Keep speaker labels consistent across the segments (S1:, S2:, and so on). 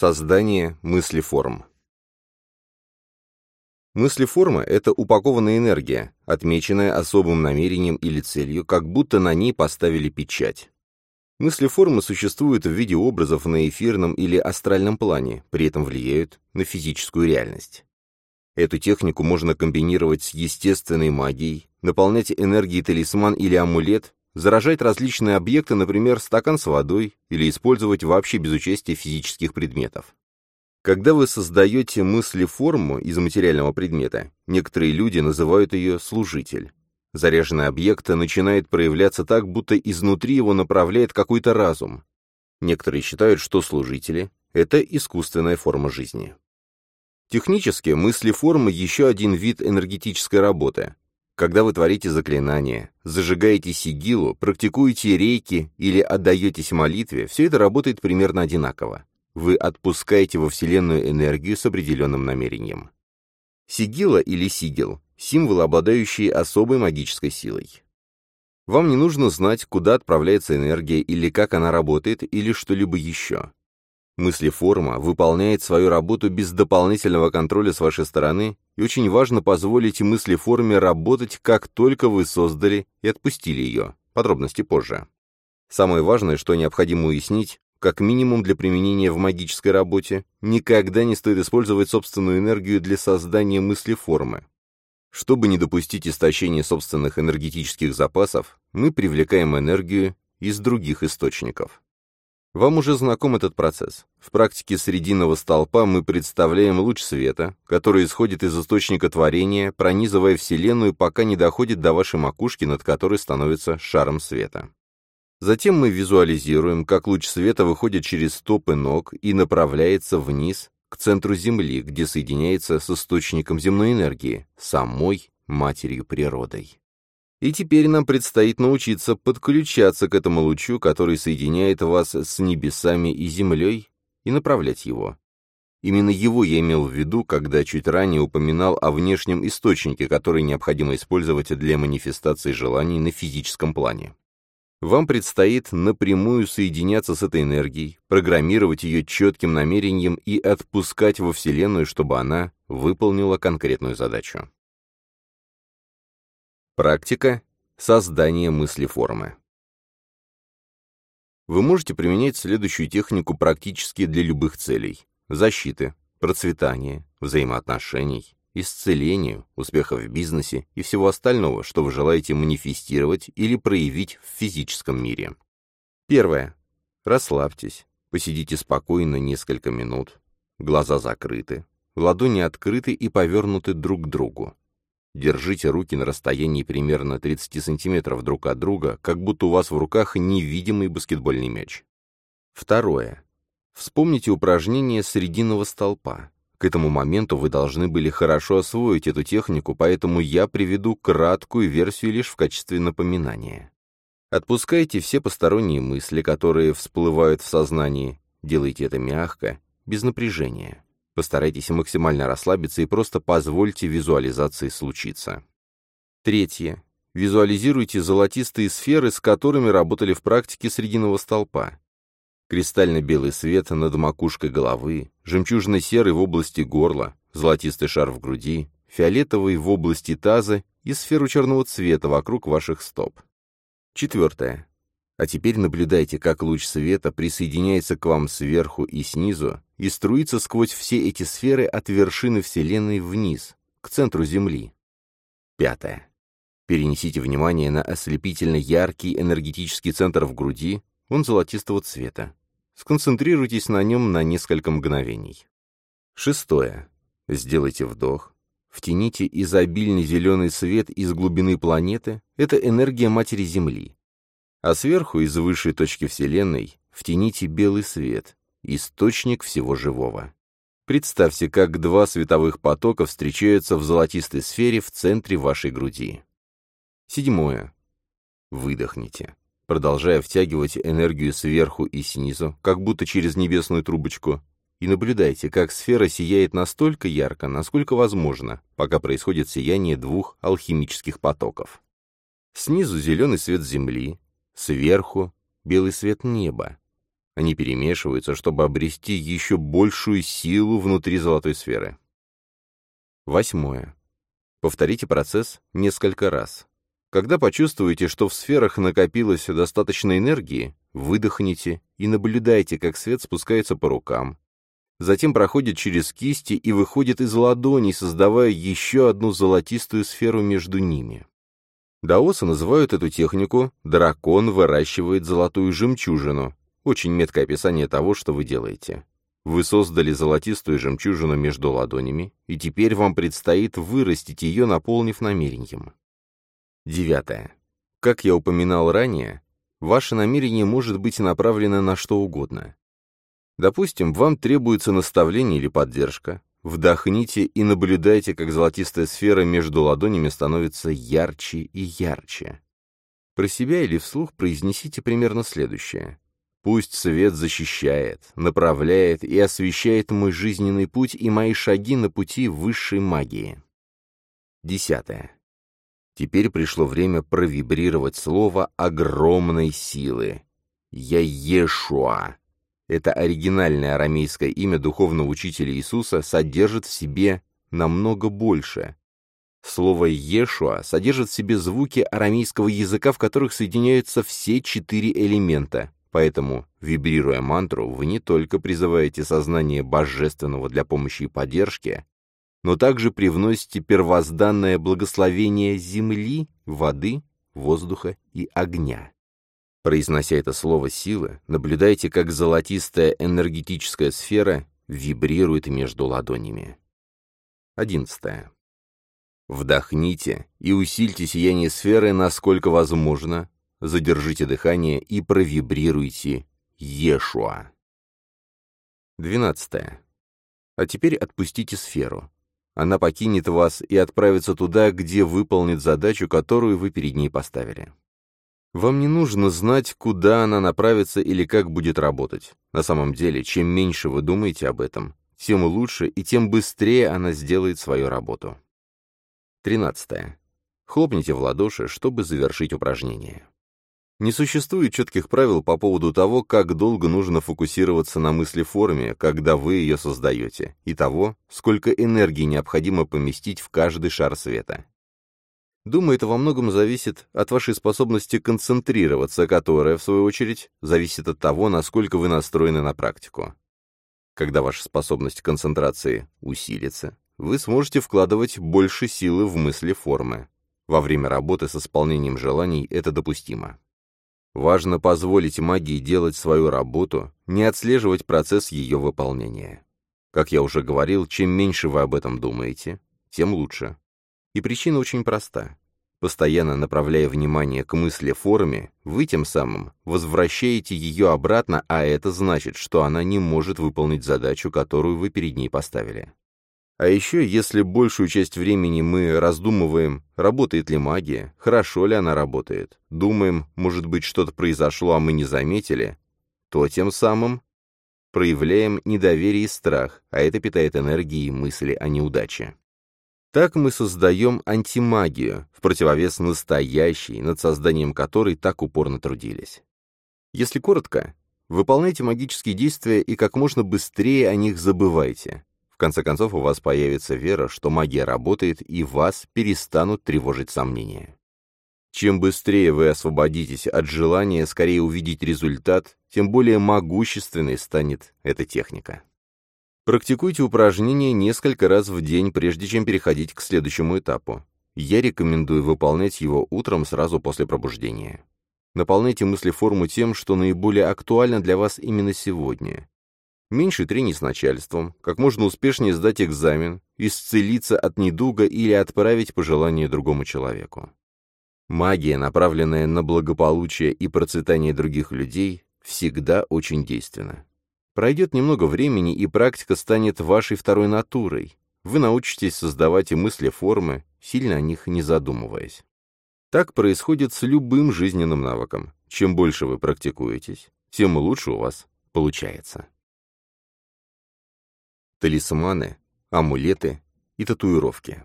S1: Создание мыслеформ. Мыслеформа — это упакованная энергия, отмеченная особым намерением или целью, как будто на ней поставили печать. Мыслеформы существуют в виде образов на эфирном или астральном плане, при этом влияют на физическую реальность. Эту технику можно комбинировать с естественной магией, наполнять энергией талисман или амулет, заражать различные объекты, например, стакан с водой, или использовать вообще без участия физических предметов. Когда вы создаете мыслеформу из материального предмета, некоторые люди называют ее «служитель». Заряженный объект начинает проявляться так, будто изнутри его направляет какой-то разум. Некоторые считают, что служители — это искусственная форма жизни. Технически мыслеформа — еще один вид энергетической работы. Когда вы творите заклинания, зажигаете сигилу, практикуете рейки или отдаетесь молитве, все это работает примерно одинаково. Вы отпускаете во Вселенную энергию с определенным намерением. Сигила или сигил – символ, обладающий особой магической силой. Вам не нужно знать, куда отправляется энергия или как она работает, или что-либо еще. Мыслеформа выполняет свою работу без дополнительного контроля с вашей стороны, и очень важно позволить мыслеформе работать, как только вы создали и отпустили ее. Подробности позже. Самое важное, что необходимо уяснить, как минимум для применения в магической работе, никогда не стоит использовать собственную энергию для создания мыслеформы. Чтобы не допустить истощения собственных энергетических запасов, мы привлекаем энергию из других источников. Вам уже знаком этот процесс. В практике срединного столпа мы представляем луч света, который исходит из источника творения, пронизывая Вселенную, пока не доходит до вашей макушки, над которой становится шаром света. Затем мы визуализируем, как луч света выходит через стопы ног и направляется вниз, к центру Земли, где соединяется с источником земной энергии, самой матерью природой. И теперь нам предстоит научиться подключаться к этому лучу, который соединяет вас с небесами и землей, и направлять его. Именно его я имел в виду, когда чуть ранее упоминал о внешнем источнике, который необходимо использовать для манифестации желаний на физическом плане. Вам предстоит напрямую соединяться с этой энергией, программировать ее четким намерением и отпускать во Вселенную, чтобы она выполнила конкретную задачу. Практика создания мыслеформы. Вы можете применять следующую технику практически для любых целей. Защиты, процветания, взаимоотношений, исцеления, успеха в бизнесе и всего остального, что вы желаете манифестировать или проявить в физическом мире. Первое. Расслабьтесь, посидите спокойно несколько минут, глаза закрыты, ладони открыты и повернуты друг к другу. Держите руки на расстоянии примерно 30 сантиметров друг от друга, как будто у вас в руках невидимый баскетбольный мяч. Второе. Вспомните упражнение срединного столпа. К этому моменту вы должны были хорошо освоить эту технику, поэтому я приведу краткую версию лишь в качестве напоминания. Отпускайте все посторонние мысли, которые всплывают в сознании. Делайте это мягко, без напряжения. Постарайтесь максимально расслабиться и просто позвольте визуализации случиться. Третье. Визуализируйте золотистые сферы, с которыми работали в практике срединного столпа. Кристально-белый свет над макушкой головы, жемчужно-серый в области горла, золотистый шар в груди, фиолетовый в области таза и сферу черного цвета вокруг ваших стоп. Четвертое. А теперь наблюдайте, как луч света присоединяется к вам сверху и снизу и струится сквозь все эти сферы от вершины Вселенной вниз, к центру Земли. Пятое. Перенесите внимание на ослепительно яркий энергетический центр в груди, он золотистого цвета. Сконцентрируйтесь на нем на несколько мгновений. Шестое. Сделайте вдох. Втяните изобильный зеленый свет из глубины планеты, это энергия Матери Земли. А сверху, из высшей точки Вселенной, втяните белый свет, источник всего живого. Представьте, как два световых потока встречаются в золотистой сфере в центре вашей груди. Седьмое. Выдохните, продолжая втягивать энергию сверху и снизу, как будто через небесную трубочку, и наблюдайте, как сфера сияет настолько ярко, насколько возможно, пока происходит сияние двух алхимических потоков. Снизу зеленый свет Земли, Сверху — белый свет неба. Они перемешиваются, чтобы обрести еще большую силу внутри золотой сферы. Восьмое. Повторите процесс несколько раз. Когда почувствуете, что в сферах накопилось достаточно энергии, выдохните и наблюдайте, как свет спускается по рукам. Затем проходит через кисти и выходит из ладоней, создавая еще одну золотистую сферу между ними. Даосы называют эту технику «дракон выращивает золотую жемчужину». Очень меткое описание того, что вы делаете. Вы создали золотистую жемчужину между ладонями, и теперь вам предстоит вырастить ее, наполнив намерением. Девятое. Как я упоминал ранее, ваше намерение может быть направлено на что угодно. Допустим, вам требуется наставление или поддержка. Вдохните и наблюдайте, как золотистая сфера между ладонями становится ярче и ярче. Про себя или вслух произнесите примерно следующее. Пусть свет защищает, направляет и освещает мой жизненный путь и мои шаги на пути высшей магии. Десятое. Теперь пришло время провибрировать слово огромной силы. Я Ешуа. Это оригинальное арамейское имя духовного учителя Иисуса содержит в себе намного больше. Слово «Ешуа» содержит в себе звуки арамейского языка, в которых соединяются все четыре элемента Поэтому, вибрируя мантру, вы не только призываете сознание божественного для помощи и поддержки, но также привносите первозданное благословение земли, воды, воздуха и огня. Произнося это слово силы, наблюдайте, как золотистая энергетическая сфера вибрирует между ладонями. Одиннадцатое. Вдохните и усильте сияние сферы насколько возможно, задержите дыхание и провибрируйте Ешуа. 12. А теперь отпустите сферу. Она покинет вас и отправится туда, где выполнит задачу, которую вы перед ней поставили. Вам не нужно знать, куда она направится или как будет работать. На самом деле, чем меньше вы думаете об этом, тем лучше и тем быстрее она сделает свою работу. 13. Хлопните в ладоши, чтобы завершить упражнение. Не существует четких правил по поводу того, как долго нужно фокусироваться на мысли форме, когда вы ее создаете, и того, сколько энергии необходимо поместить в каждый шар света. Думаю, это во многом зависит от вашей способности концентрироваться, которая, в свою очередь, зависит от того, насколько вы настроены на практику. Когда ваша способность концентрации усилится, вы сможете вкладывать больше силы в мысли формы. Во время работы с исполнением желаний это допустимо. Важно позволить магии делать свою работу, не отслеживать процесс ее выполнения. Как я уже говорил, чем меньше вы об этом думаете, тем лучше. И причина очень проста. Постоянно направляя внимание к мысли форме, вы тем самым возвращаете ее обратно, а это значит, что она не может выполнить задачу, которую вы перед ней поставили. А еще, если большую часть времени мы раздумываем, работает ли магия, хорошо ли она работает, думаем, может быть, что-то произошло, а мы не заметили, то тем самым проявляем недоверие и страх, а это питает энергией мысли о неудаче. Так мы создаем антимагию, в противовес настоящей, над созданием которой так упорно трудились. Если коротко, выполняйте магические действия и как можно быстрее о них забывайте. В конце концов, у вас появится вера, что магия работает, и вас перестанут тревожить сомнения. Чем быстрее вы освободитесь от желания скорее увидеть результат, тем более могущественной станет эта техника. Практикуйте упражнения несколько раз в день, прежде чем переходить к следующему этапу. Я рекомендую выполнять его утром сразу после пробуждения. Наполняйте мысли форму тем, что наиболее актуально для вас именно сегодня меньше трений с начальством, как можно успешнее сдать экзамен, исцелиться от недуга или отправить пожелание другому человеку. Магия, направленная на благополучие и процветание других людей, всегда очень действенна. Пройдет немного времени, и практика станет вашей второй натурой. Вы научитесь создавать и мысли формы, сильно о них не задумываясь. Так происходит с любым жизненным навыком. Чем больше вы практикуетесь, тем лучше у вас получается талисманы, амулеты и татуировки.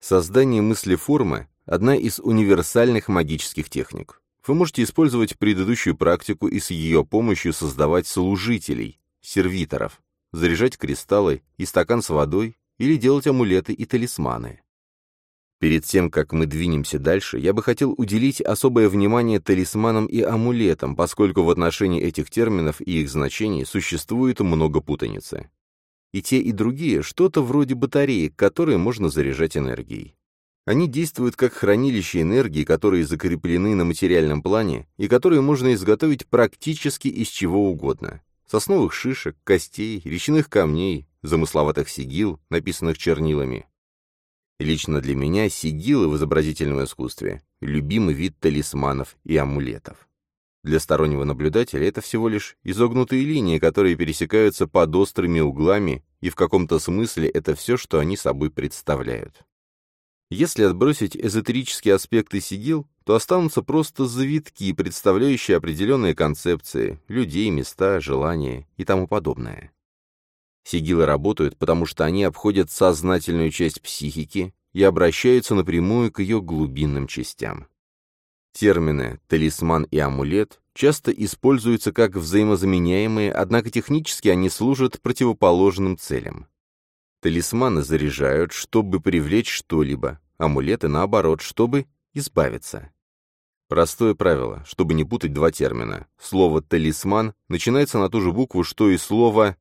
S1: Создание мыслеформы – одна из универсальных магических техник. Вы можете использовать предыдущую практику и с ее помощью создавать служителей, сервиторов, заряжать кристаллы и стакан с водой или делать амулеты и талисманы. Перед тем, как мы двинемся дальше, я бы хотел уделить особое внимание талисманам и амулетам, поскольку в отношении этих терминов и их значений существует много путаницы. И те, и другие — что-то вроде батареек, которые можно заряжать энергией. Они действуют как хранилище энергии, которые закреплены на материальном плане и которые можно изготовить практически из чего угодно. Сосновых шишек, костей, речных камней, замысловатых сигил, написанных чернилами. Лично для меня сигилы в изобразительном искусстве — любимый вид талисманов и амулетов. Для стороннего наблюдателя это всего лишь изогнутые линии, которые пересекаются под острыми углами, и в каком-то смысле это все, что они собой представляют. Если отбросить эзотерические аспекты сигил, то останутся просто завитки, представляющие определенные концепции, людей, места, желания и тому подобное. Сигилы работают, потому что они обходят сознательную часть психики и обращаются напрямую к ее глубинным частям. Термины «талисман» и «амулет» часто используются как взаимозаменяемые, однако технически они служат противоположным целям. Талисманы заряжают, чтобы привлечь что-либо, амулеты, наоборот, чтобы избавиться. Простое правило, чтобы не путать два термина. Слово «талисман» начинается на ту же букву, что и слово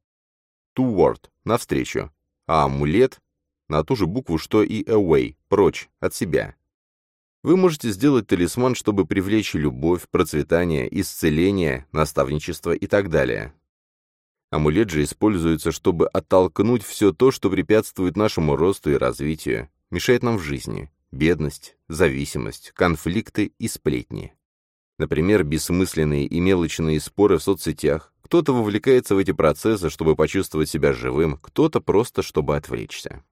S1: toward — навстречу, а амулет — на ту же букву, что и away — прочь, от себя. Вы можете сделать талисман, чтобы привлечь любовь, процветание, исцеление, наставничество и так далее. Амулет же используется, чтобы оттолкнуть все то, что препятствует нашему росту и развитию, мешает нам в жизни, бедность, зависимость, конфликты и сплетни. Например, бессмысленные и мелочные споры в соцсетях, кто-то вовлекается в эти процессы, чтобы почувствовать себя живым, кто-то просто, чтобы отвлечься.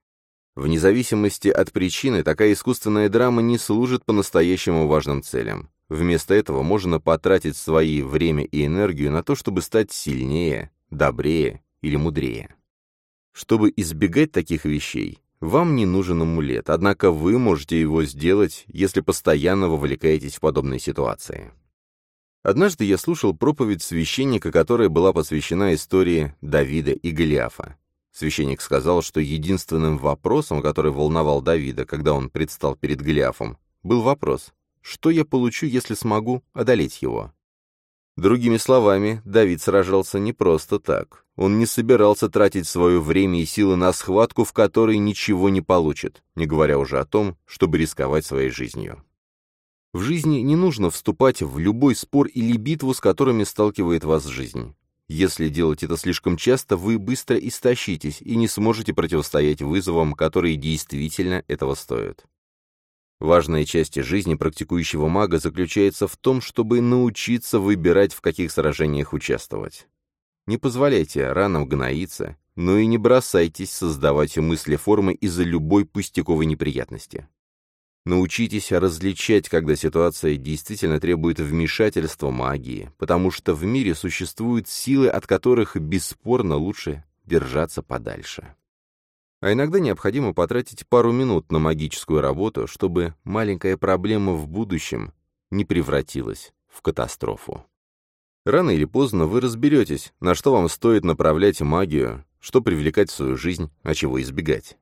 S1: Вне зависимости от причины, такая искусственная драма не служит по-настоящему важным целям. Вместо этого можно потратить свои время и энергию на то, чтобы стать сильнее, добрее или мудрее. Чтобы избегать таких вещей, вам не нужен амулет, однако вы можете его сделать, если постоянно вовлекаетесь в подобные ситуации. Однажды я слушал проповедь священника, которая была посвящена истории Давида и Голиафа. Священник сказал, что единственным вопросом, который волновал Давида, когда он предстал перед Голиафом, был вопрос, что я получу, если смогу одолеть его? Другими словами, Давид сражался не просто так. Он не собирался тратить свое время и силы на схватку, в которой ничего не получит, не говоря уже о том, чтобы рисковать своей жизнью. В жизни не нужно вступать в любой спор или битву, с которыми сталкивает вас жизнь. Если делать это слишком часто, вы быстро истощитесь и не сможете противостоять вызовам, которые действительно этого стоят. Важная часть жизни практикующего мага заключается в том, чтобы научиться выбирать, в каких сражениях участвовать. Не позволяйте ранам гноиться, но и не бросайтесь создавать мысли формы из-за любой пустяковой неприятности. Научитесь различать, когда ситуация действительно требует вмешательства магии, потому что в мире существуют силы, от которых бесспорно лучше держаться подальше. А иногда необходимо потратить пару минут на магическую работу, чтобы маленькая проблема в будущем не превратилась в катастрофу. Рано или поздно вы разберетесь, на что вам стоит направлять магию, что привлекать в свою жизнь, а чего избегать.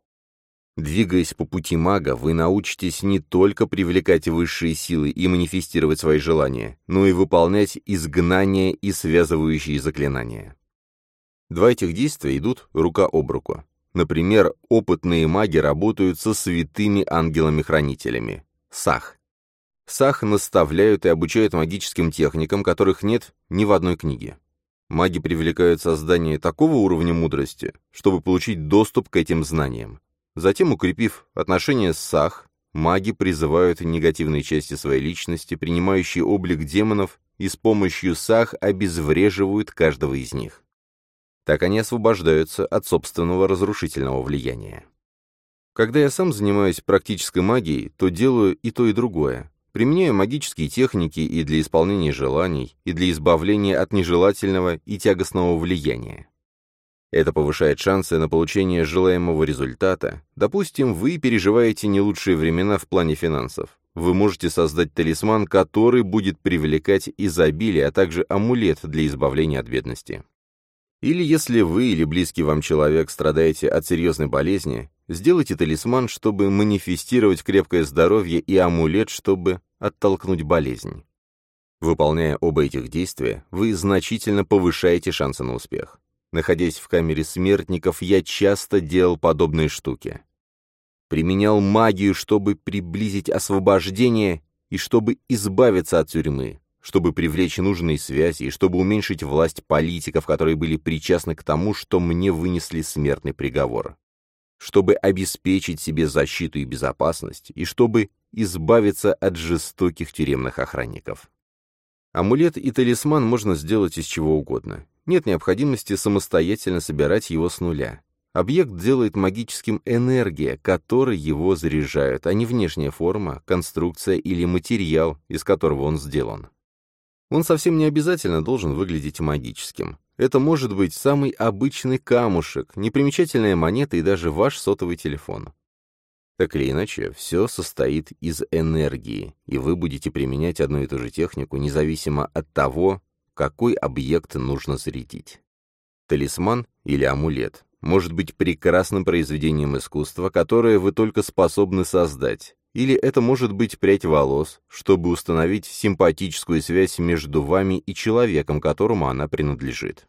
S1: Двигаясь по пути мага, вы научитесь не только привлекать высшие силы и манифестировать свои желания, но и выполнять изгнание и связывающие заклинания. Два этих действия идут рука об руку. Например, опытные маги работают со святыми ангелами-хранителями. Сах. Сах наставляют и обучают магическим техникам, которых нет ни в одной книге. Маги привлекают создание такого уровня мудрости, чтобы получить доступ к этим знаниям. Затем, укрепив отношения с Сах, маги призывают негативные части своей личности, принимающие облик демонов, и с помощью Сах обезвреживают каждого из них. Так они освобождаются от собственного разрушительного влияния. Когда я сам занимаюсь практической магией, то делаю и то, и другое. Применяю магические техники и для исполнения желаний, и для избавления от нежелательного и тягостного влияния. Это повышает шансы на получение желаемого результата. Допустим, вы переживаете не лучшие времена в плане финансов. вы можете создать талисман, который будет привлекать изобилие, а также амулет для избавления от бедности. Или если вы или близкий вам человек страдаете от серьезной болезни, сделайте талисман, чтобы манифестировать крепкое здоровье и амулет, чтобы оттолкнуть болезнь. Выполняя оба этих действия, вы значительно повышаете шансы на успех. Находясь в камере смертников, я часто делал подобные штуки. Применял магию, чтобы приблизить освобождение и чтобы избавиться от тюрьмы, чтобы привлечь нужные связи и чтобы уменьшить власть политиков, которые были причастны к тому, что мне вынесли смертный приговор, чтобы обеспечить себе защиту и безопасность и чтобы избавиться от жестоких тюремных охранников. Амулет и талисман можно сделать из чего угодно. Нет необходимости самостоятельно собирать его с нуля. Объект делает магическим энергия, которой его заряжают, а не внешняя форма, конструкция или материал, из которого он сделан. Он совсем не обязательно должен выглядеть магическим. Это может быть самый обычный камушек, непримечательная монета и даже ваш сотовый телефон. Так или иначе, все состоит из энергии, и вы будете применять одну и ту же технику, независимо от того, какой объект нужно зарядить. Талисман или амулет может быть прекрасным произведением искусства, которое вы только способны создать, или это может быть прядь волос, чтобы установить симпатическую связь между вами и человеком, которому она принадлежит.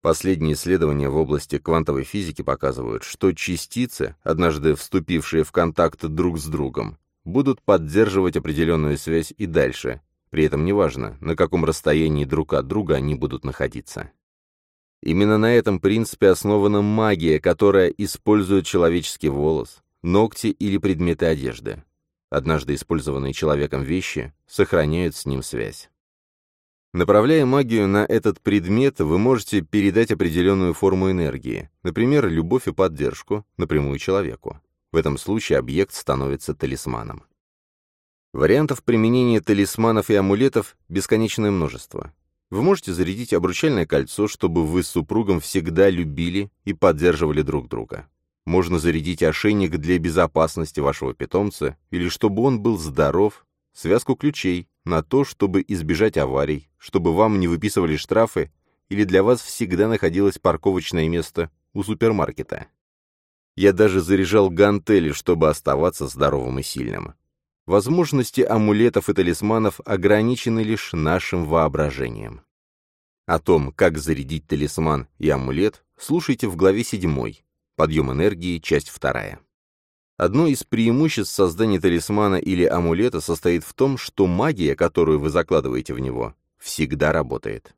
S1: Последние исследования в области квантовой физики показывают, что частицы, однажды вступившие в контакт друг с другом, будут поддерживать определенную связь и дальше, при этом неважно, на каком расстоянии друг от друга они будут находиться. Именно на этом принципе основана магия, которая использует человеческий волос, ногти или предметы одежды. Однажды использованные человеком вещи сохраняют с ним связь. Направляя магию на этот предмет, вы можете передать определенную форму энергии, например, любовь и поддержку, напрямую человеку. В этом случае объект становится талисманом. Вариантов применения талисманов и амулетов бесконечное множество. Вы можете зарядить обручальное кольцо, чтобы вы с супругом всегда любили и поддерживали друг друга. Можно зарядить ошейник для безопасности вашего питомца, или чтобы он был здоров, связку ключей на то, чтобы избежать аварий, чтобы вам не выписывали штрафы, или для вас всегда находилось парковочное место у супермаркета. Я даже заряжал гантели, чтобы оставаться здоровым и сильным. Возможности амулетов и талисманов ограничены лишь нашим воображением. О том, как зарядить талисман и амулет, слушайте в главе 7 «Подъем энергии», часть 2. Одно из преимуществ создания талисмана или амулета состоит в том, что магия, которую вы закладываете в него, всегда работает.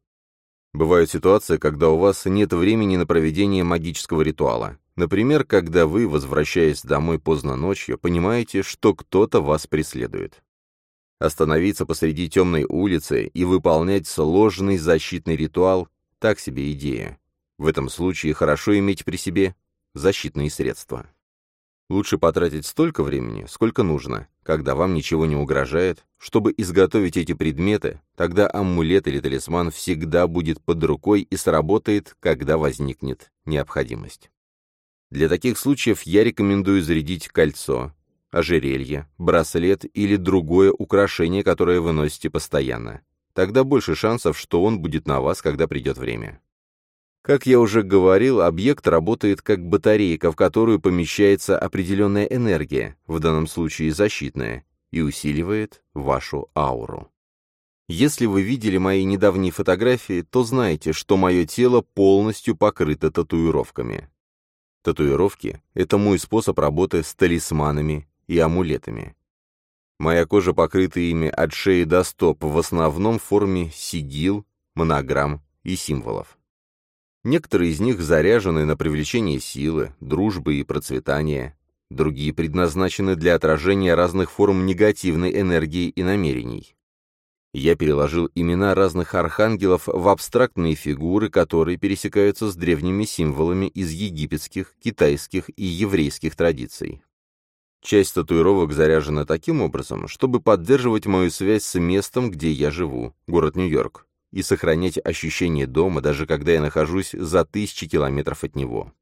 S1: Бывают ситуации, когда у вас нет времени на проведение магического ритуала. Например, когда вы, возвращаясь домой поздно ночью, понимаете, что кто-то вас преследует. Остановиться посреди темной улицы и выполнять сложный защитный ритуал – так себе идея. В этом случае хорошо иметь при себе защитные средства. Лучше потратить столько времени, сколько нужно, когда вам ничего не угрожает, чтобы изготовить эти предметы, тогда амулет или талисман всегда будет под рукой и сработает, когда возникнет необходимость. Для таких случаев я рекомендую зарядить кольцо, ожерелье, браслет или другое украшение, которое вы носите постоянно. Тогда больше шансов, что он будет на вас, когда придет время. Как я уже говорил, объект работает как батарейка, в которую помещается определенная энергия, в данном случае защитная, и усиливает вашу ауру. Если вы видели мои недавние фотографии, то знаете, что мое тело полностью покрыто татуировками. Татуировки — это мой способ работы с талисманами и амулетами. Моя кожа покрыта ими от шеи до стоп, в основном в форме сигил, монограмм и символов. Некоторые из них заряжены на привлечение силы, дружбы и процветания, другие предназначены для отражения разных форм негативной энергии и намерений. Я переложил имена разных архангелов в абстрактные фигуры, которые пересекаются с древними символами из египетских, китайских и еврейских традиций. Часть татуировок заряжена таким образом, чтобы поддерживать мою связь с местом, где я живу, город Нью-Йорк, и сохранять ощущение дома, даже когда я нахожусь за тысячи километров от него.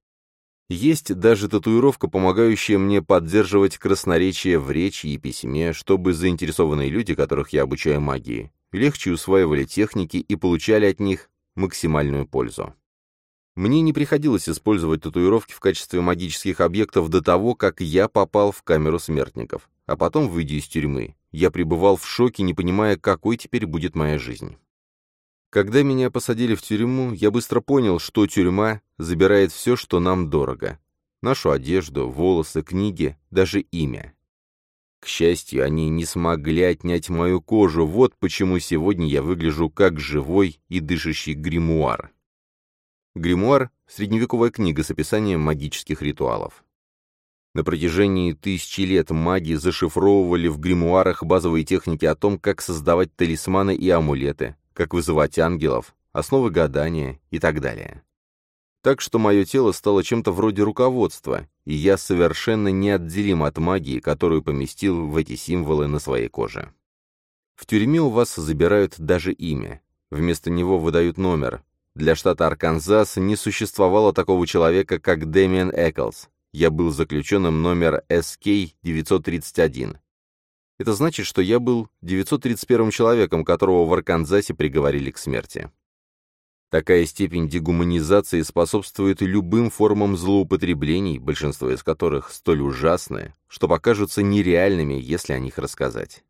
S1: Есть даже татуировка, помогающая мне поддерживать красноречие в речи и письме, чтобы заинтересованные люди, которых я обучаю магии, легче усваивали техники и получали от них максимальную пользу. Мне не приходилось использовать татуировки в качестве магических объектов до того, как я попал в камеру смертников, а потом, выйдя из тюрьмы, я пребывал в шоке, не понимая, какой теперь будет моя жизнь. Когда меня посадили в тюрьму, я быстро понял, что тюрьма забирает все, что нам дорого. Нашу одежду, волосы, книги, даже имя. К счастью, они не смогли отнять мою кожу, вот почему сегодня я выгляжу как живой и дышащий гримуар. Гримуар — средневековая книга с описанием магических ритуалов. На протяжении тысячи лет маги зашифровывали в гримуарах базовые техники о том, как создавать талисманы и амулеты, как вызывать ангелов, основы гадания и так далее. Так что мое тело стало чем-то вроде руководства, и я совершенно неотделим от магии, которую поместил в эти символы на своей коже. В тюрьме у вас забирают даже имя. Вместо него выдают номер, для штата Арканзас не существовало такого человека, как Дэмиан Эклс. Я был заключенным номер SK-931. Это значит, что я был 931 человеком, которого в Арканзасе приговорили к смерти. Такая степень дегуманизации способствует любым формам злоупотреблений, большинство из которых столь ужасны, что покажутся нереальными, если о них рассказать.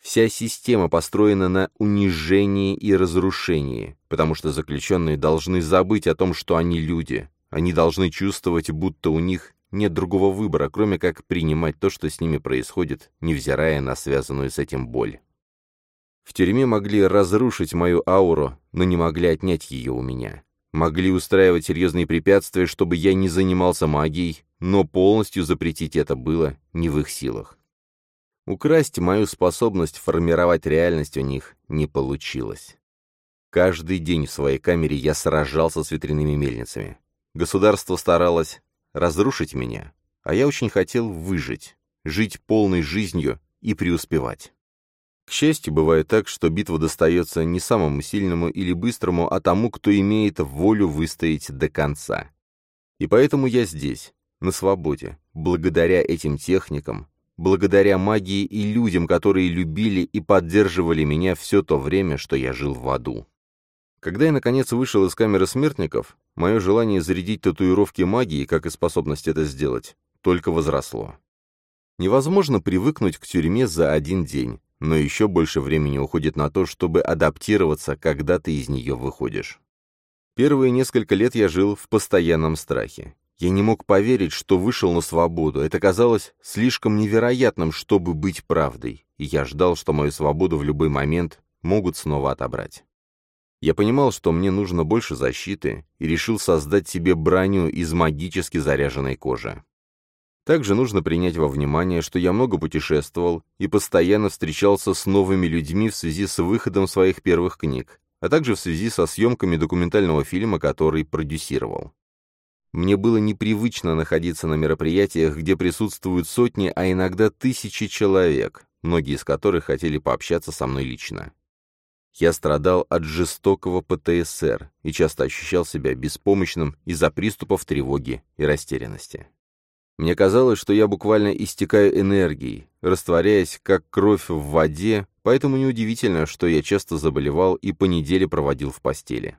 S1: Вся система построена на унижении и разрушении, потому что заключенные должны забыть о том, что они люди. Они должны чувствовать, будто у них нет другого выбора, кроме как принимать то, что с ними происходит, невзирая на связанную с этим боль. В тюрьме могли разрушить мою ауру, но не могли отнять ее у меня. Могли устраивать серьезные препятствия, чтобы я не занимался магией, но полностью запретить это было не в их силах. Украсть мою способность формировать реальность у них не получилось. Каждый день в своей камере я сражался с ветряными мельницами. Государство старалось разрушить меня, а я очень хотел выжить, жить полной жизнью и преуспевать. К счастью, бывает так, что битва достается не самому сильному или быстрому, а тому, кто имеет волю выстоять до конца. И поэтому я здесь, на свободе, благодаря этим техникам, благодаря магии и людям, которые любили и поддерживали меня все то время, что я жил в аду. Когда я, наконец, вышел из камеры смертников, мое желание зарядить татуировки магии, как и способность это сделать, только возросло. Невозможно привыкнуть к тюрьме за один день, но еще больше времени уходит на то, чтобы адаптироваться, когда ты из нее выходишь. Первые несколько лет я жил в постоянном страхе. Я не мог поверить, что вышел на свободу. Это казалось слишком невероятным, чтобы быть правдой, и я ждал, что мою свободу в любой момент могут снова отобрать. Я понимал, что мне нужно больше защиты, и решил создать себе броню из магически заряженной кожи. Также нужно принять во внимание, что я много путешествовал и постоянно встречался с новыми людьми в связи с выходом своих первых книг, а также в связи со съемками документального фильма, который продюсировал. Мне было непривычно находиться на мероприятиях, где присутствуют сотни, а иногда тысячи человек, многие из которых хотели пообщаться со мной лично. Я страдал от жестокого ПТСР и часто ощущал себя беспомощным из-за приступов тревоги и растерянности. Мне казалось, что я буквально истекаю энергией, растворяясь как кровь в воде, поэтому неудивительно, что я часто заболевал и по неделе проводил в постели.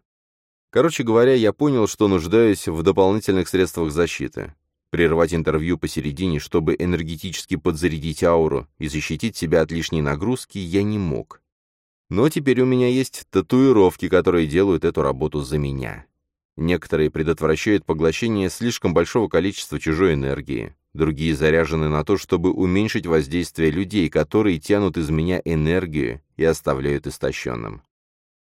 S1: Короче говоря, я понял, что нуждаюсь в дополнительных средствах защиты. Прервать интервью посередине, чтобы энергетически подзарядить ауру и защитить себя от лишней нагрузки, я не мог. Но теперь у меня есть татуировки, которые делают эту работу за меня. Некоторые предотвращают поглощение слишком большого количества чужой энергии, другие заряжены на то, чтобы уменьшить воздействие людей, которые тянут из меня энергию и оставляют истощенным.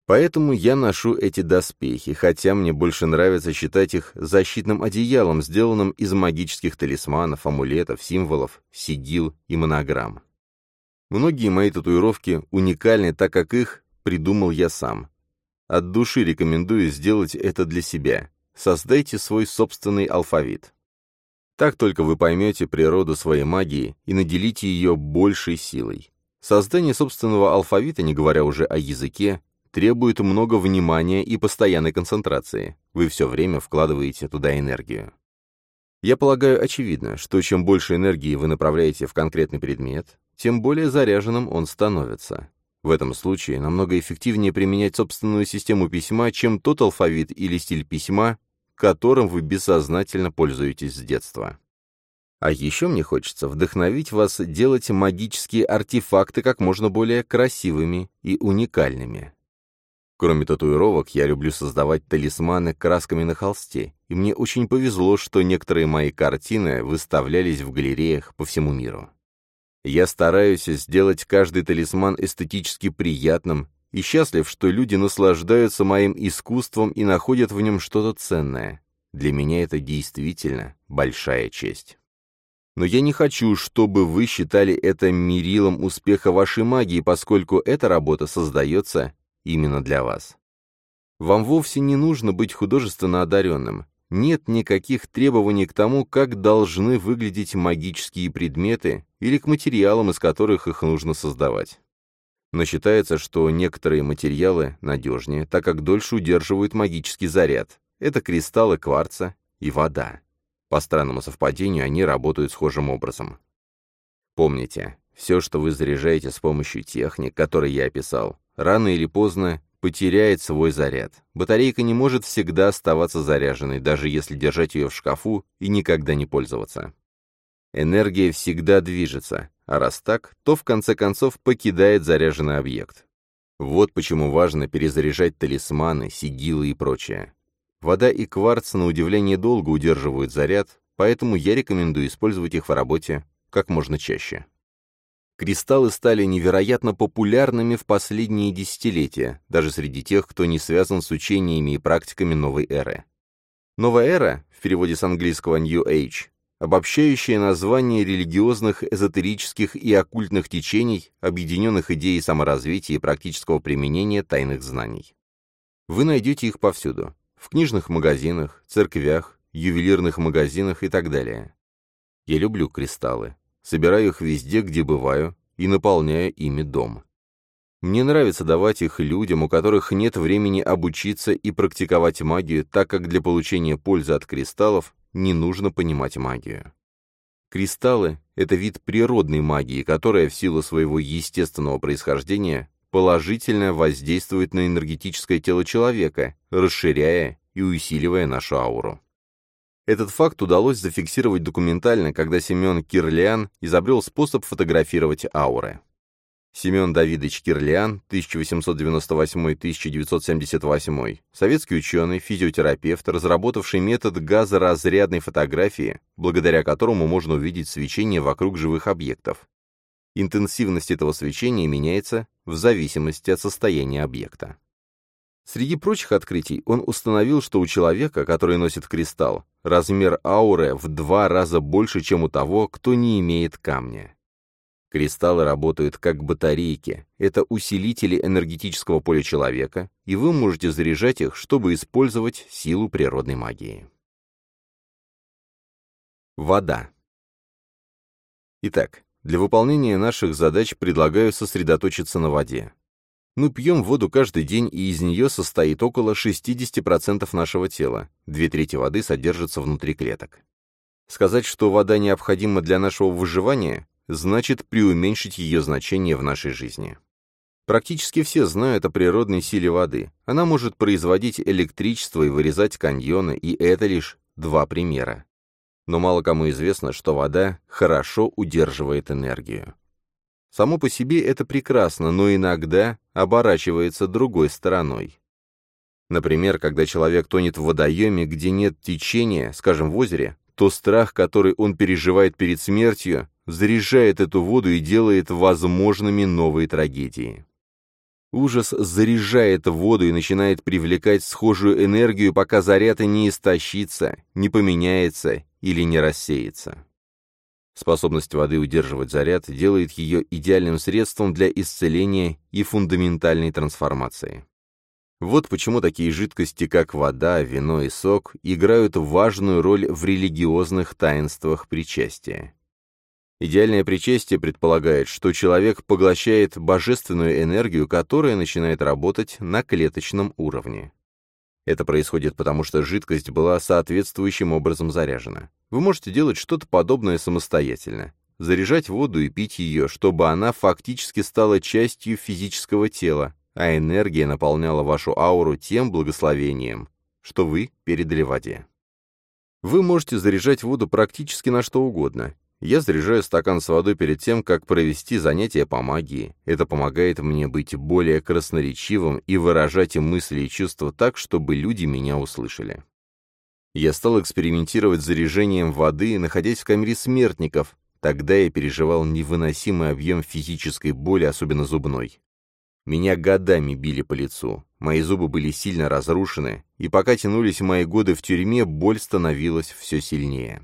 S1: Поэтому я ношу эти доспехи, хотя мне больше нравится считать их защитным одеялом, сделанным из магических талисманов, амулетов, символов, сигил и монограмм. Многие мои татуировки уникальны, так как их придумал я сам. От души рекомендую сделать это для себя. Создайте свой собственный алфавит. Так только вы поймете природу своей магии и наделите ее большей силой. Создание собственного алфавита, не говоря уже о языке, требует много внимания и постоянной концентрации. Вы все время вкладываете туда энергию. Я полагаю, очевидно, что чем больше энергии вы направляете в конкретный предмет, тем более заряженным он становится. В этом случае намного эффективнее применять собственную систему письма, чем тот алфавит или стиль письма, которым вы бессознательно пользуетесь с детства. А еще мне хочется вдохновить вас делать магические артефакты как можно более красивыми и уникальными. Кроме татуировок, я люблю создавать талисманы красками на холсте, и мне очень повезло, что некоторые мои картины выставлялись в галереях по всему миру. Я стараюсь сделать каждый талисман эстетически приятным и счастлив, что люди наслаждаются моим искусством и находят в нем что-то ценное. Для меня это действительно большая честь. Но я не хочу, чтобы вы считали это мерилом успеха вашей магии, поскольку эта работа создается именно для вас. Вам вовсе не нужно быть художественно одаренным. Нет никаких требований к тому, как должны выглядеть магические предметы или к материалам, из которых их нужно создавать. Но считается, что некоторые материалы надежнее, так как дольше удерживают магический заряд. Это кристаллы кварца и вода. По странному совпадению они работают схожим образом. Помните, все, что вы заряжаете с помощью техник, которые я описал, рано или поздно потеряет свой заряд. Батарейка не может всегда оставаться заряженной, даже если держать ее в шкафу и никогда не пользоваться. Энергия всегда движется, а раз так, то в конце концов покидает заряженный объект. Вот почему важно перезаряжать талисманы, сигилы и прочее. Вода и кварц на удивление долго удерживают заряд, поэтому я рекомендую использовать их в работе как можно чаще. Кристаллы стали невероятно популярными в последние десятилетия, даже среди тех, кто не связан с учениями и практиками новой эры. Новая эра, в переводе с английского New Age, обобщающее название религиозных, эзотерических и оккультных течений, объединенных идеей саморазвития и практического применения тайных знаний. Вы найдете их повсюду – в книжных магазинах, церквях, ювелирных магазинах и так далее. Я люблю кристаллы, собираю их везде, где бываю, и наполняю ими дом. Мне нравится давать их людям, у которых нет времени обучиться и практиковать магию, так как для получения пользы от кристаллов не нужно понимать магию. Кристаллы — это вид природной магии, которая в силу своего естественного происхождения положительно воздействует на энергетическое тело человека, расширяя и усиливая нашу ауру. Этот факт удалось зафиксировать документально, когда Семен Кирлиан изобрел способ фотографировать ауры. Семен Давидович Кирлиан, 1898-1978, советский ученый, физиотерапевт, разработавший метод газоразрядной фотографии, благодаря которому можно увидеть свечение вокруг живых объектов. Интенсивность этого свечения меняется в зависимости от состояния объекта. Среди прочих открытий он установил, что у человека, который носит кристалл, размер ауры в два раза больше, чем у того, кто не имеет камня. Кристаллы работают как батарейки. Это усилители энергетического поля человека, и вы можете заряжать их, чтобы использовать силу природной магии. Вода. Итак, для выполнения наших задач предлагаю сосредоточиться на воде. Мы пьем воду каждый день, и из нее состоит около 60% нашего тела. Две трети воды содержатся внутри клеток. Сказать, что вода необходима для нашего выживания, значит преуменьшить ее значение в нашей жизни. Практически все знают о природной силе воды. Она может производить электричество и вырезать каньоны, и это лишь два примера. Но мало кому известно, что вода хорошо удерживает энергию. Само по себе это прекрасно, но иногда оборачивается другой стороной. Например, когда человек тонет в водоеме, где нет течения, скажем, в озере, то страх, который он переживает перед смертью, заряжает эту воду и делает возможными новые трагедии. Ужас заряжает воду и начинает привлекать схожую энергию, пока заряд не истощится, не поменяется или не рассеется. Способность воды удерживать заряд делает ее идеальным средством для исцеления и фундаментальной трансформации. Вот почему такие жидкости, как вода, вино и сок, играют важную роль в религиозных таинствах причастия. Идеальное причастие предполагает, что человек поглощает божественную энергию, которая начинает работать на клеточном уровне. Это происходит потому, что жидкость была соответствующим образом заряжена. Вы можете делать что-то подобное самостоятельно. Заряжать воду и пить ее, чтобы она фактически стала частью физического тела, а энергия наполняла вашу ауру тем благословением, что вы передали воде. Вы можете заряжать воду практически на что угодно. Я заряжаю стакан с водой перед тем, как провести занятия по магии. Это помогает мне быть более красноречивым и выражать мысли и чувства так, чтобы люди меня услышали. Я стал экспериментировать с заряжением воды, находясь в камере смертников. Тогда я переживал невыносимый объем физической боли, особенно зубной. Меня годами били по лицу, мои зубы были сильно разрушены, и пока тянулись мои годы в тюрьме, боль становилась все сильнее.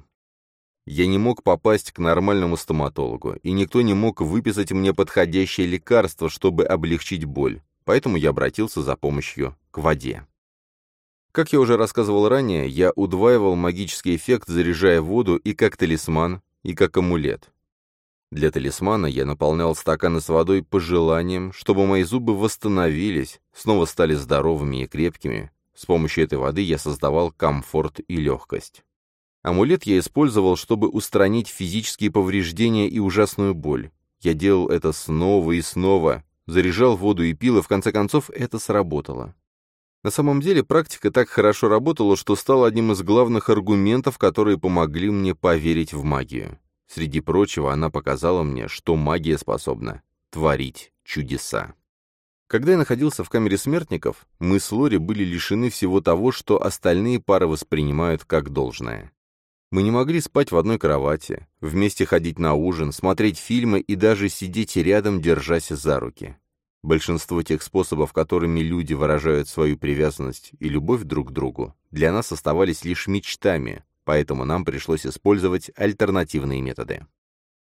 S1: Я не мог попасть к нормальному стоматологу, и никто не мог выписать мне подходящее лекарство, чтобы облегчить боль, поэтому я обратился за помощью к воде. Как я уже рассказывал ранее, я удваивал магический эффект, заряжая воду и как талисман, и как амулет. Для талисмана я наполнял стаканы с водой пожеланием, чтобы мои зубы восстановились, снова стали здоровыми и крепкими. С помощью этой воды я создавал комфорт и легкость. Амулет я использовал, чтобы устранить физические повреждения и ужасную боль. Я делал это снова и снова, заряжал воду и пил, и в конце концов это сработало. На самом деле практика так хорошо работала, что стала одним из главных аргументов, которые помогли мне поверить в магию. Среди прочего, она показала мне, что магия способна творить чудеса. Когда я находился в камере смертников, мы с Лори были лишены всего того, что остальные пары воспринимают как должное. Мы не могли спать в одной кровати, вместе ходить на ужин, смотреть фильмы и даже сидеть рядом, держась за руки. Большинство тех способов, которыми люди выражают свою привязанность и любовь друг к другу, для нас оставались лишь мечтами, поэтому нам пришлось использовать альтернативные методы.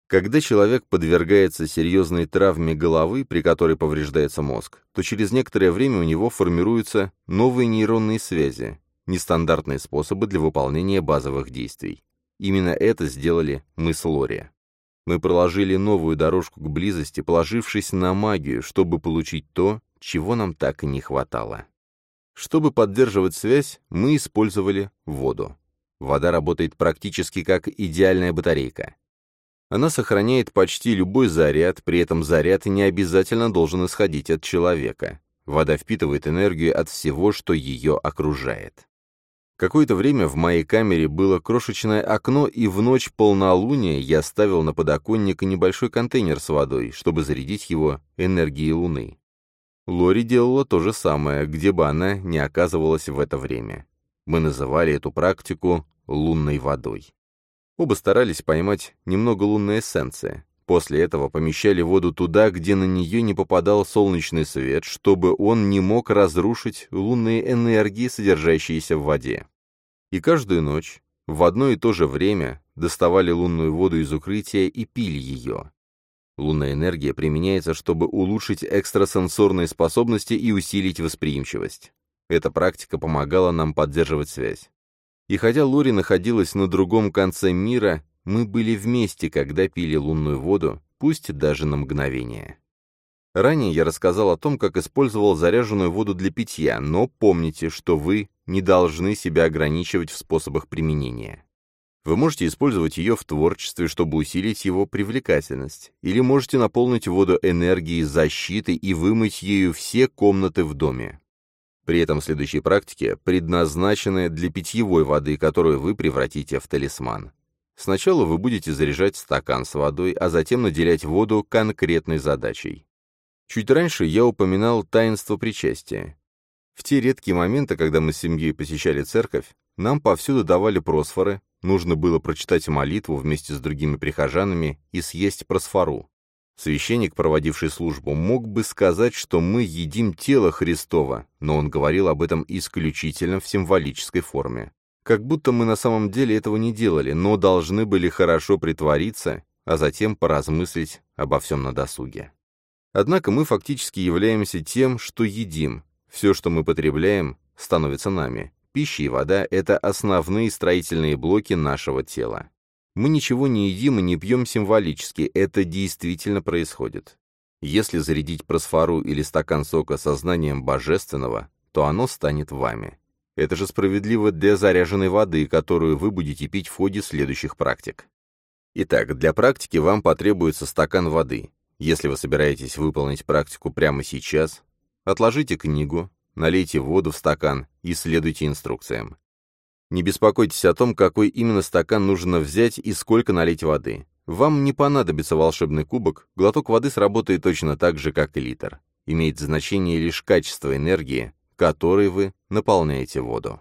S1: Когда человек подвергается серьезной травме головы, при которой повреждается мозг, то через некоторое время у него формируются новые нейронные связи, нестандартные способы для выполнения базовых действий. Именно это сделали мы с Лори. Мы проложили новую дорожку к близости, положившись на магию, чтобы получить то, чего нам так и не хватало. Чтобы поддерживать связь, мы использовали воду. Вода работает практически как идеальная батарейка. Она сохраняет почти любой заряд, при этом заряд не обязательно должен исходить от человека. Вода впитывает энергию от всего, что ее окружает. Какое-то время в моей камере было крошечное окно, и в ночь полнолуния я ставил на подоконник небольшой контейнер с водой, чтобы зарядить его энергией Луны. Лори делала то же самое, где бы она ни оказывалась в это время. Мы называли эту практику «лунной водой». Оба старались поймать немного лунной эссенции. После этого помещали воду туда, где на нее не попадал солнечный свет, чтобы он не мог разрушить лунные энергии, содержащиеся в воде. И каждую ночь, в одно и то же время, доставали лунную воду из укрытия и пили ее. Лунная энергия применяется, чтобы улучшить экстрасенсорные способности и усилить восприимчивость. Эта практика помогала нам поддерживать связь. И хотя Лори находилась на другом конце мира, мы были вместе, когда пили лунную воду, пусть даже на мгновение. Ранее я рассказал о том, как использовал заряженную воду для питья, но помните, что вы не должны себя ограничивать в способах применения. Вы можете использовать ее в творчестве, чтобы усилить его привлекательность, или можете наполнить воду энергией защиты и вымыть ею все комнаты в доме. При этом следующие практики предназначены для питьевой воды, которую вы превратите в талисман. Сначала вы будете заряжать стакан с водой, а затем наделять воду конкретной задачей. Чуть раньше я упоминал таинство причастия. В те редкие моменты, когда мы с семьей посещали церковь, нам повсюду давали просфоры, нужно было прочитать молитву вместе с другими прихожанами и съесть просфору. Священник, проводивший службу, мог бы сказать, что мы едим тело Христова, но он говорил об этом исключительно в символической форме. Как будто мы на самом деле этого не делали, но должны были хорошо притвориться, а затем поразмыслить обо всем на досуге. Однако мы фактически являемся тем, что едим. Все, что мы потребляем, становится нами. Пища и вода – это основные строительные блоки нашего тела. Мы ничего не едим и не пьем символически, это действительно происходит. Если зарядить просфору или стакан сока сознанием божественного, то оно станет вами. Это же справедливо для заряженной воды, которую вы будете пить в ходе следующих практик. Итак, для практики вам потребуется стакан воды. Если вы собираетесь выполнить практику прямо сейчас, отложите книгу, налейте воду в стакан и следуйте инструкциям. Не беспокойтесь о том, какой именно стакан нужно взять и сколько налить воды. Вам не понадобится волшебный кубок, глоток воды сработает точно так же, как и литр. Имеет значение лишь качество энергии, которой вы наполняете воду.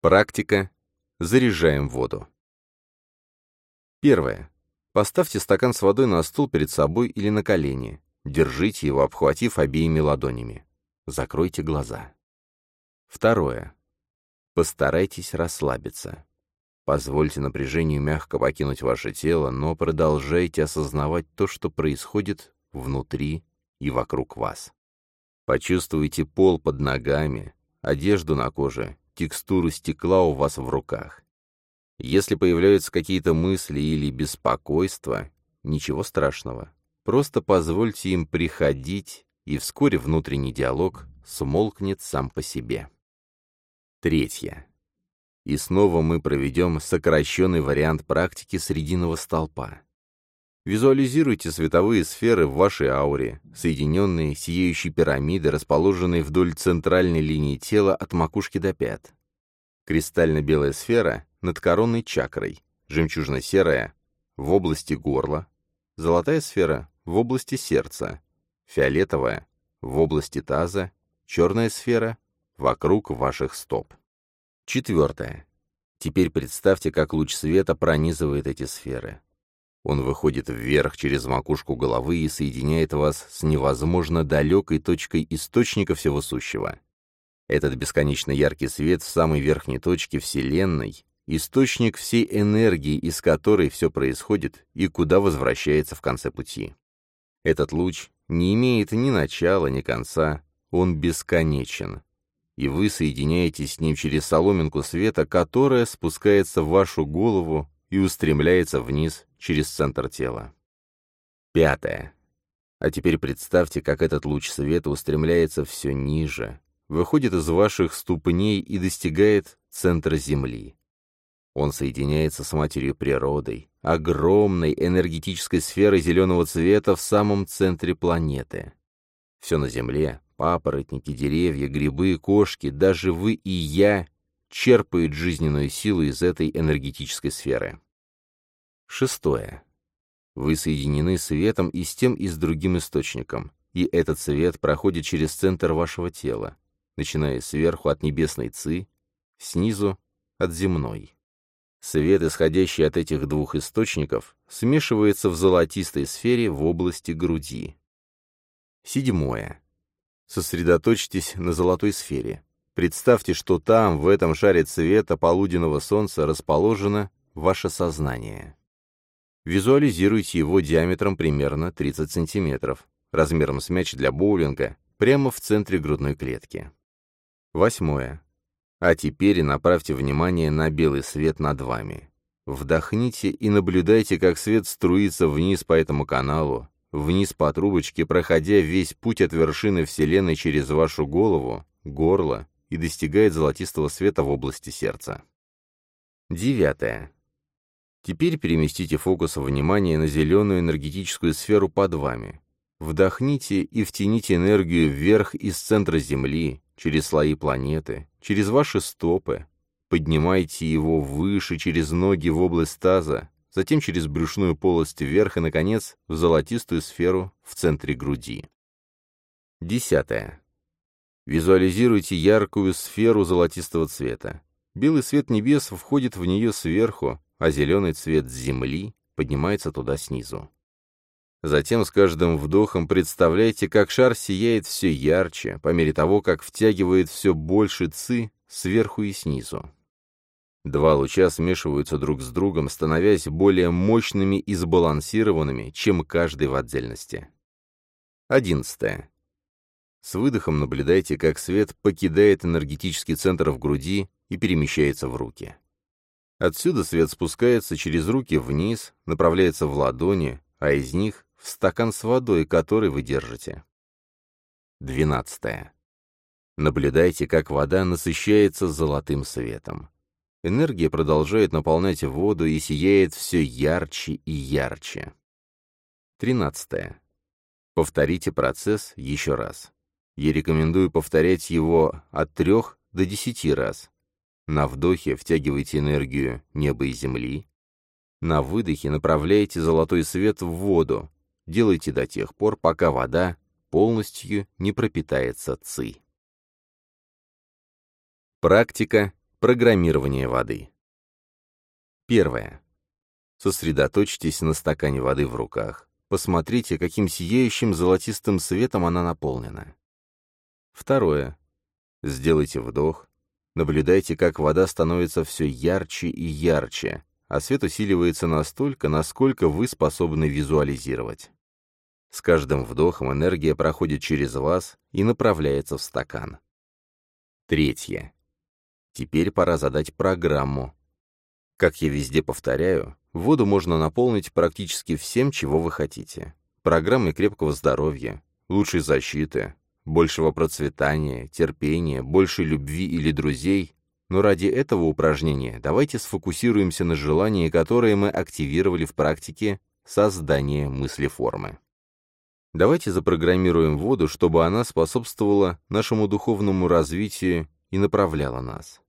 S1: Практика. Заряжаем воду. Первое. Поставьте стакан с водой на стул перед собой или на колени. Держите его, обхватив обеими ладонями. Закройте глаза. Второе. Постарайтесь расслабиться. Позвольте напряжению мягко покинуть ваше тело, но продолжайте осознавать то, что происходит внутри и вокруг вас. Почувствуйте пол под ногами, одежду на коже, текстуру стекла у вас в руках. Если появляются какие-то мысли или беспокойство, ничего страшного. Просто позвольте им приходить, и вскоре внутренний диалог смолкнет сам по себе. Третье. И снова мы проведем сокращенный вариант практики срединного столпа. Визуализируйте световые сферы в вашей ауре, соединенные сияющей пирамиды, расположенные вдоль центральной линии тела от макушки до пят. Кристально-белая сфера над коронной чакрой, жемчужно-серая в области горла, золотая сфера в области сердца, фиолетовая в области таза, черная сфера вокруг ваших стоп. Четвертое. Теперь представьте, как луч света пронизывает эти сферы. Он выходит вверх через макушку головы и соединяет вас с невозможно далекой точкой источника всего сущего. Этот бесконечно яркий свет в самой верхней точке Вселенной — источник всей энергии, из которой все происходит и куда возвращается в конце пути. Этот луч не имеет ни начала, ни конца, он бесконечен и вы соединяетесь с ним через соломинку света, которая спускается в вашу голову и устремляется вниз через центр тела. Пятое. А теперь представьте, как этот луч света устремляется все ниже, выходит из ваших ступней и достигает центра Земли. Он соединяется с матерью природой, огромной энергетической сферой зеленого цвета в самом центре планеты. Все на Земле, Папоротники, деревья, грибы, кошки, даже вы и я черпают жизненную силу из этой энергетической сферы. Шестое. Вы соединены светом и с тем, и с другим источником, и этот свет проходит через центр вашего тела, начиная сверху от небесной ци, снизу от земной. Свет, исходящий от этих двух источников, смешивается в золотистой сфере в области груди. Седьмое. Сосредоточьтесь на золотой сфере. Представьте, что там, в этом шаре цвета полуденного солнца, расположено ваше сознание. Визуализируйте его диаметром примерно 30 см, размером с мяч для боулинга, прямо в центре грудной клетки. Восьмое. А теперь направьте внимание на белый свет над вами. Вдохните и наблюдайте, как свет струится вниз по этому каналу, вниз по трубочке, проходя весь путь от вершины Вселенной через вашу голову, горло и достигает золотистого света в области сердца. Девятое. Теперь переместите фокус внимания на зеленую энергетическую сферу под вами. Вдохните и втяните энергию вверх из центра Земли, через слои планеты, через ваши стопы. Поднимайте его выше через ноги в область таза, затем через брюшную полость вверх и, наконец, в золотистую сферу в центре груди. Десятое. Визуализируйте яркую сферу золотистого цвета. Белый свет небес входит в нее сверху, а зеленый цвет земли поднимается туда снизу. Затем с каждым вдохом представляйте, как шар сияет все ярче, по мере того, как втягивает все больше ци сверху и снизу. Два луча смешиваются друг с другом, становясь более мощными и сбалансированными, чем каждый в отдельности. Одиннадцатое. С выдохом наблюдайте, как свет покидает энергетический центр в груди и перемещается в руки. Отсюда свет спускается через руки вниз, направляется в ладони, а из них — в стакан с водой, который вы держите. Двенадцатое. Наблюдайте, как вода насыщается золотым светом. Энергия продолжает наполнять воду и сияет все ярче и ярче. 13. Повторите процесс еще раз. Я рекомендую повторять его от 3 до 10 раз. На вдохе втягивайте энергию неба и земли. На выдохе направляйте золотой свет в воду. Делайте до тех пор, пока вода полностью не пропитается ци. Практика программирования воды. Первое. Сосредоточьтесь на стакане воды в руках. Посмотрите, каким сияющим золотистым светом она наполнена. Второе. Сделайте вдох. Наблюдайте, как вода становится все ярче и ярче, а свет усиливается настолько, насколько вы способны визуализировать. С каждым вдохом энергия проходит через вас и направляется в стакан. Третье. Теперь пора задать программу. Как я везде повторяю, воду можно наполнить практически всем, чего вы хотите. Программой крепкого здоровья, лучшей защиты, большего процветания, терпения, большей любви или друзей. Но ради этого упражнения давайте сфокусируемся на желании, которое мы активировали в практике создания мыслеформы. Давайте запрограммируем воду, чтобы она способствовала нашему духовному развитию и направляла нас.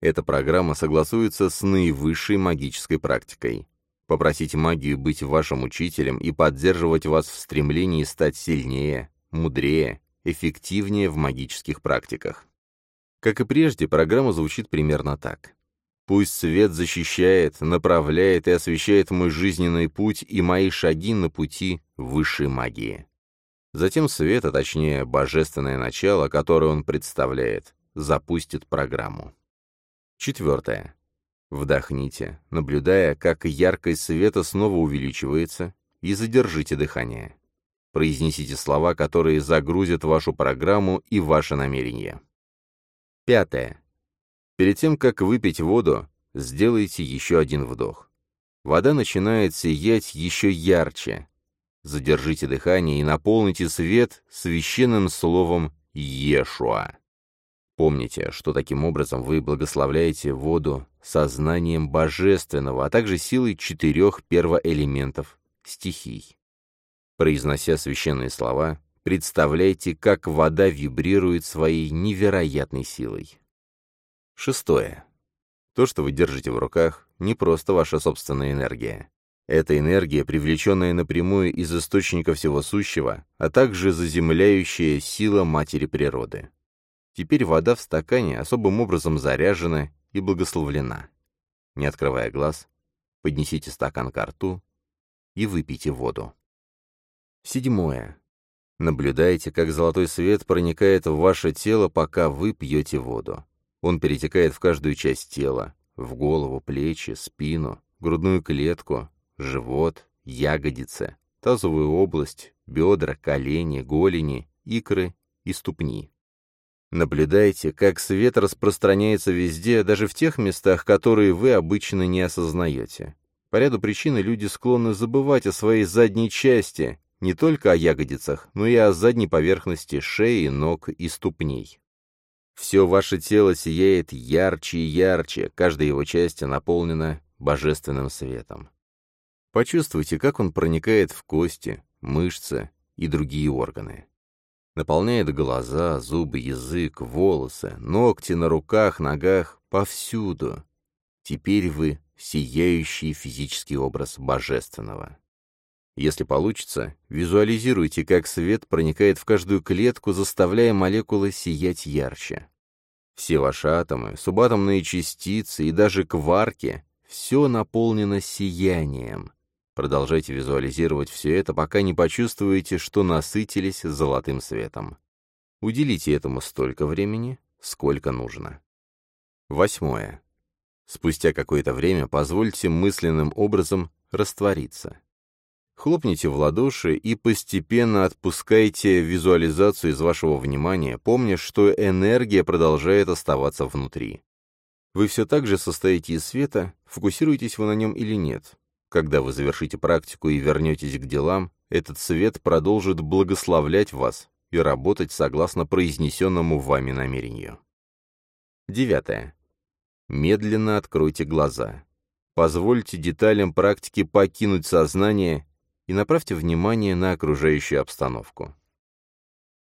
S1: Эта программа согласуется с наивысшей магической практикой. Попросите магию быть вашим учителем и поддерживать вас в стремлении стать сильнее, мудрее, эффективнее в магических практиках. Как и прежде, программа звучит примерно так. Пусть свет защищает, направляет и освещает мой жизненный путь и мои шаги на пути высшей магии. Затем свет, а точнее божественное начало, которое он представляет, запустит программу. Четвертое. Вдохните, наблюдая, как яркость света снова увеличивается, и задержите дыхание. Произнесите слова, которые загрузят вашу программу и ваше намерение. Пятое. Перед тем, как выпить воду, сделайте еще один вдох. Вода начинает сиять еще ярче. Задержите дыхание и наполните свет священным словом «Ешуа». Помните, что таким образом вы благословляете воду сознанием божественного, а также силой четырех первоэлементов стихий. Произнося священные слова, представляйте, как вода вибрирует своей невероятной силой. Шестое. То, что вы держите в руках, не просто ваша собственная энергия. Это энергия, привлеченная напрямую из источника всего сущего, а также заземляющая сила матери природы. Теперь вода в стакане особым образом заряжена и благословлена. Не открывая глаз, поднесите стакан к рту и выпейте воду. Седьмое. Наблюдайте, как золотой свет проникает в ваше тело, пока вы пьете воду. Он перетекает в каждую часть тела, в голову, плечи, спину, грудную клетку, живот, ягодицы, тазовую область, бедра, колени, голени, икры и ступни. Наблюдайте, как свет распространяется везде, даже в тех местах, которые вы обычно не осознаете. По ряду причин люди склонны забывать о своей задней части, не только о ягодицах, но и о задней поверхности шеи, ног и ступней. Все ваше тело сияет ярче и ярче, каждая его часть наполнена божественным светом. Почувствуйте, как он проникает в кости, мышцы и другие органы. Наполняет глаза, зубы, язык, волосы, ногти на руках, ногах, повсюду. Теперь вы сияющий физический образ божественного. Если получится, визуализируйте, как свет проникает в каждую клетку, заставляя молекулы сиять ярче. Все ваши атомы, субатомные частицы и даже кварки — все наполнено сиянием. Продолжайте визуализировать все это, пока не почувствуете, что насытились золотым светом. Уделите этому столько времени, сколько нужно. Восьмое. Спустя какое-то время позвольте мысленным образом раствориться. Хлопните в ладоши и постепенно отпускайте визуализацию из вашего внимания, помня, что энергия продолжает оставаться внутри. Вы все так же состоите из света, фокусируетесь вы на нем или нет. Когда вы завершите практику и вернетесь к делам, этот свет продолжит благословлять вас, и работать согласно произнесенному вами намерению. Девятое. Медленно откройте глаза. Позвольте деталям практики покинуть сознание и направьте внимание на окружающую обстановку.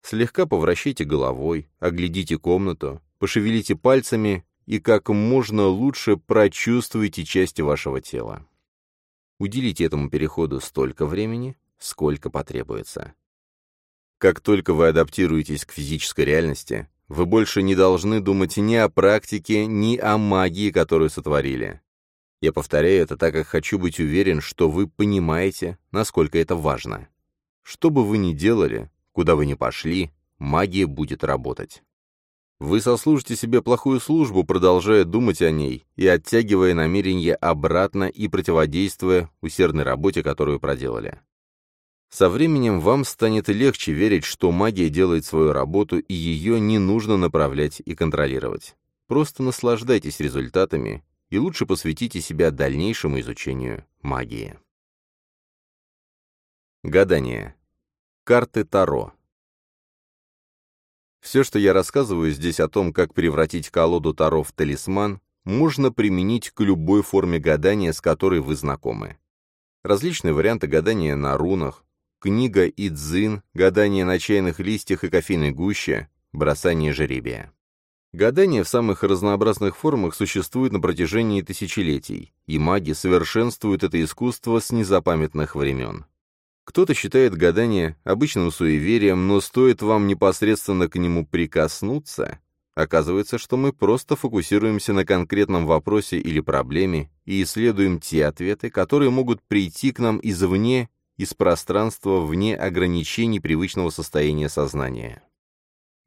S1: Слегка повращайте головой, оглядите комнату, пошевелите пальцами и как можно лучше прочувствуйте части вашего тела. Уделите этому переходу столько времени, сколько потребуется. Как только вы адаптируетесь к физической реальности, вы больше не должны думать ни о практике, ни о магии, которую сотворили. Я повторяю это так, как хочу быть уверен, что вы понимаете, насколько это важно. Что бы вы ни делали, куда вы ни пошли, магия будет работать. Вы сослужите себе плохую службу, продолжая думать о ней и оттягивая намерения обратно и противодействуя усердной работе, которую проделали. Со временем вам станет легче верить, что магия делает свою работу и ее не нужно направлять и контролировать. Просто наслаждайтесь результатами и лучше посвятите себя дальнейшему изучению магии. Гадание. Карты Таро. Все, что я рассказываю здесь о том, как превратить колоду Таро в талисман, можно применить к любой форме гадания, с которой вы знакомы. Различные варианты гадания на рунах, книга Идзин, гадание на чайных листьях и кофейной гуще, бросание жеребия. Гадание в самых разнообразных формах существует на протяжении тысячелетий, и маги совершенствуют это искусство с незапамятных времен. Кто-то считает гадание обычным суеверием, но стоит вам непосредственно к нему прикоснуться, оказывается, что мы просто фокусируемся на конкретном вопросе или проблеме и исследуем те ответы, которые могут прийти к нам извне, из пространства вне ограничений привычного состояния сознания.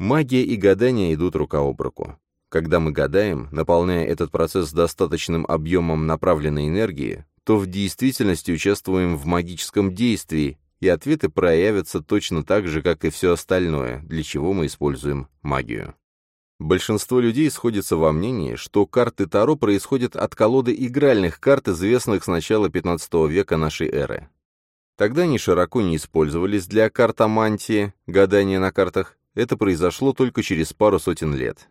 S1: Магия и гадание идут рука об руку. Когда мы гадаем, наполняя этот процесс достаточным объемом направленной энергии, то в действительности участвуем в магическом действии, и ответы проявятся точно так же, как и все остальное, для чего мы используем магию. Большинство людей сходятся во мнении, что карты Таро происходят от колоды игральных карт, известных с начала 15 века нашей эры. Тогда они широко не использовались для картомантии, гадания на картах, это произошло только через пару сотен лет.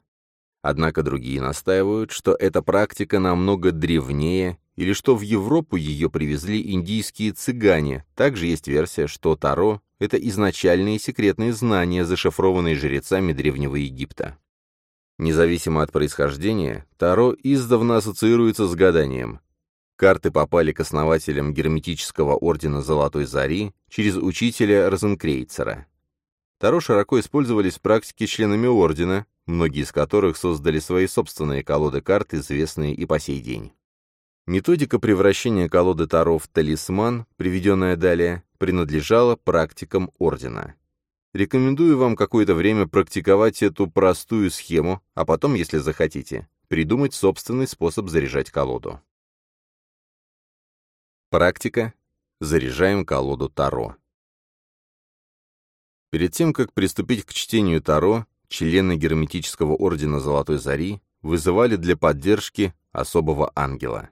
S1: Однако другие настаивают, что эта практика намного древнее, или что в Европу ее привезли индийские цыгане. Также есть версия, что Таро — это изначальные секретные знания, зашифрованные жрецами Древнего Египта. Независимо от происхождения, Таро издавна ассоциируется с гаданием. Карты попали к основателям герметического ордена Золотой Зари через учителя Розенкрейцера. Таро широко использовались в практике членами Ордена, многие из которых создали свои собственные колоды карт, известные и по сей день. Методика превращения колоды Таро в талисман, приведенная далее, принадлежала практикам Ордена. Рекомендую вам какое-то время практиковать эту простую схему, а потом, если захотите, придумать собственный способ заряжать колоду. Практика. Заряжаем колоду Таро. Перед тем, как приступить к чтению Таро, члены Герметического ордена Золотой Зари вызывали для поддержки особого ангела.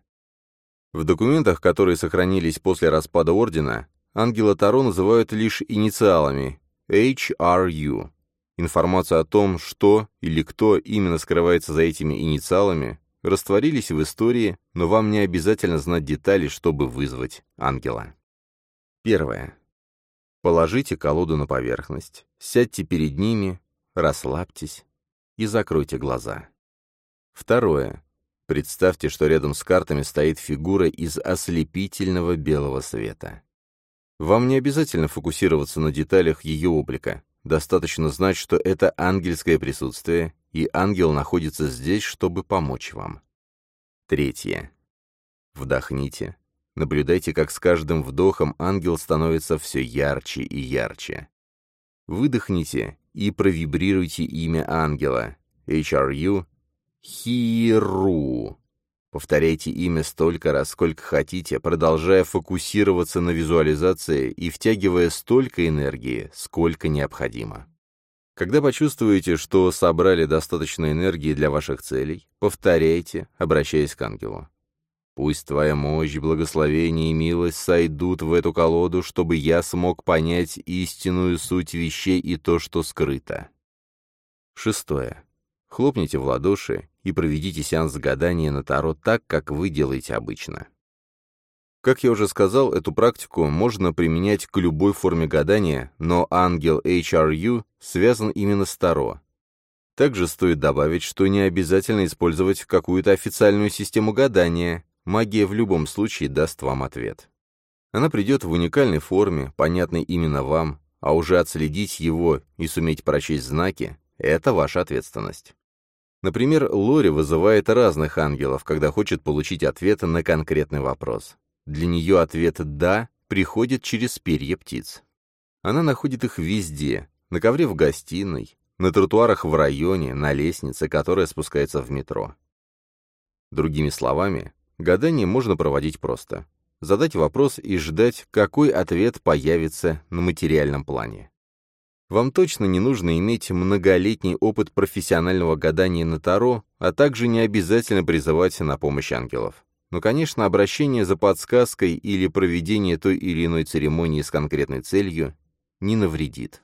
S1: В документах, которые сохранились после распада ордена, ангела Таро называют лишь инициалами HRU. Информацию о том, что или кто именно скрывается за этими инициалами, растворились в истории, но вам не обязательно знать детали, чтобы вызвать ангела. Первое. Положите колоду на поверхность, сядьте перед ними, расслабьтесь и закройте глаза. Второе. Представьте, что рядом с картами стоит фигура из ослепительного белого света. Вам не обязательно фокусироваться на деталях ее облика. Достаточно знать, что это ангельское присутствие, и ангел находится здесь, чтобы помочь вам. Третье. Вдохните, Наблюдайте, как с каждым вдохом ангел становится все ярче и ярче. Выдохните и провибрируйте имя ангела. HRU Хиру. Повторяйте имя столько раз, сколько хотите, продолжая фокусироваться на визуализации и втягивая столько энергии, сколько необходимо. Когда почувствуете, что собрали достаточно энергии для ваших целей, повторяйте, обращаясь к ангелу. Пусть твоя мощь, благословение и милость сойдут в эту колоду, чтобы я смог понять истинную суть вещей и то, что скрыто. Шестое. Хлопните в ладоши и проведите сеанс гадания на Таро так, как вы делаете обычно. Как я уже сказал, эту практику можно применять к любой форме гадания, но ангел HRU связан именно с Таро. Также стоит добавить, что не обязательно использовать какую-то официальную систему гадания, магия в любом случае даст вам ответ. Она придет в уникальной форме, понятной именно вам, а уже отследить его и суметь прочесть знаки — это ваша ответственность. Например, Лори вызывает разных ангелов, когда хочет получить ответ на конкретный вопрос. Для нее ответ «да» приходит через перья птиц. Она находит их везде, на ковре в гостиной, на тротуарах в районе, на лестнице, которая спускается в метро. Другими словами, гадание можно проводить просто. Задать вопрос и ждать, какой ответ появится на материальном плане. Вам точно не нужно иметь многолетний опыт профессионального гадания на Таро, а также не обязательно призывать на помощь ангелов. Но, конечно, обращение за подсказкой или проведение той или иной церемонии с конкретной целью не навредит.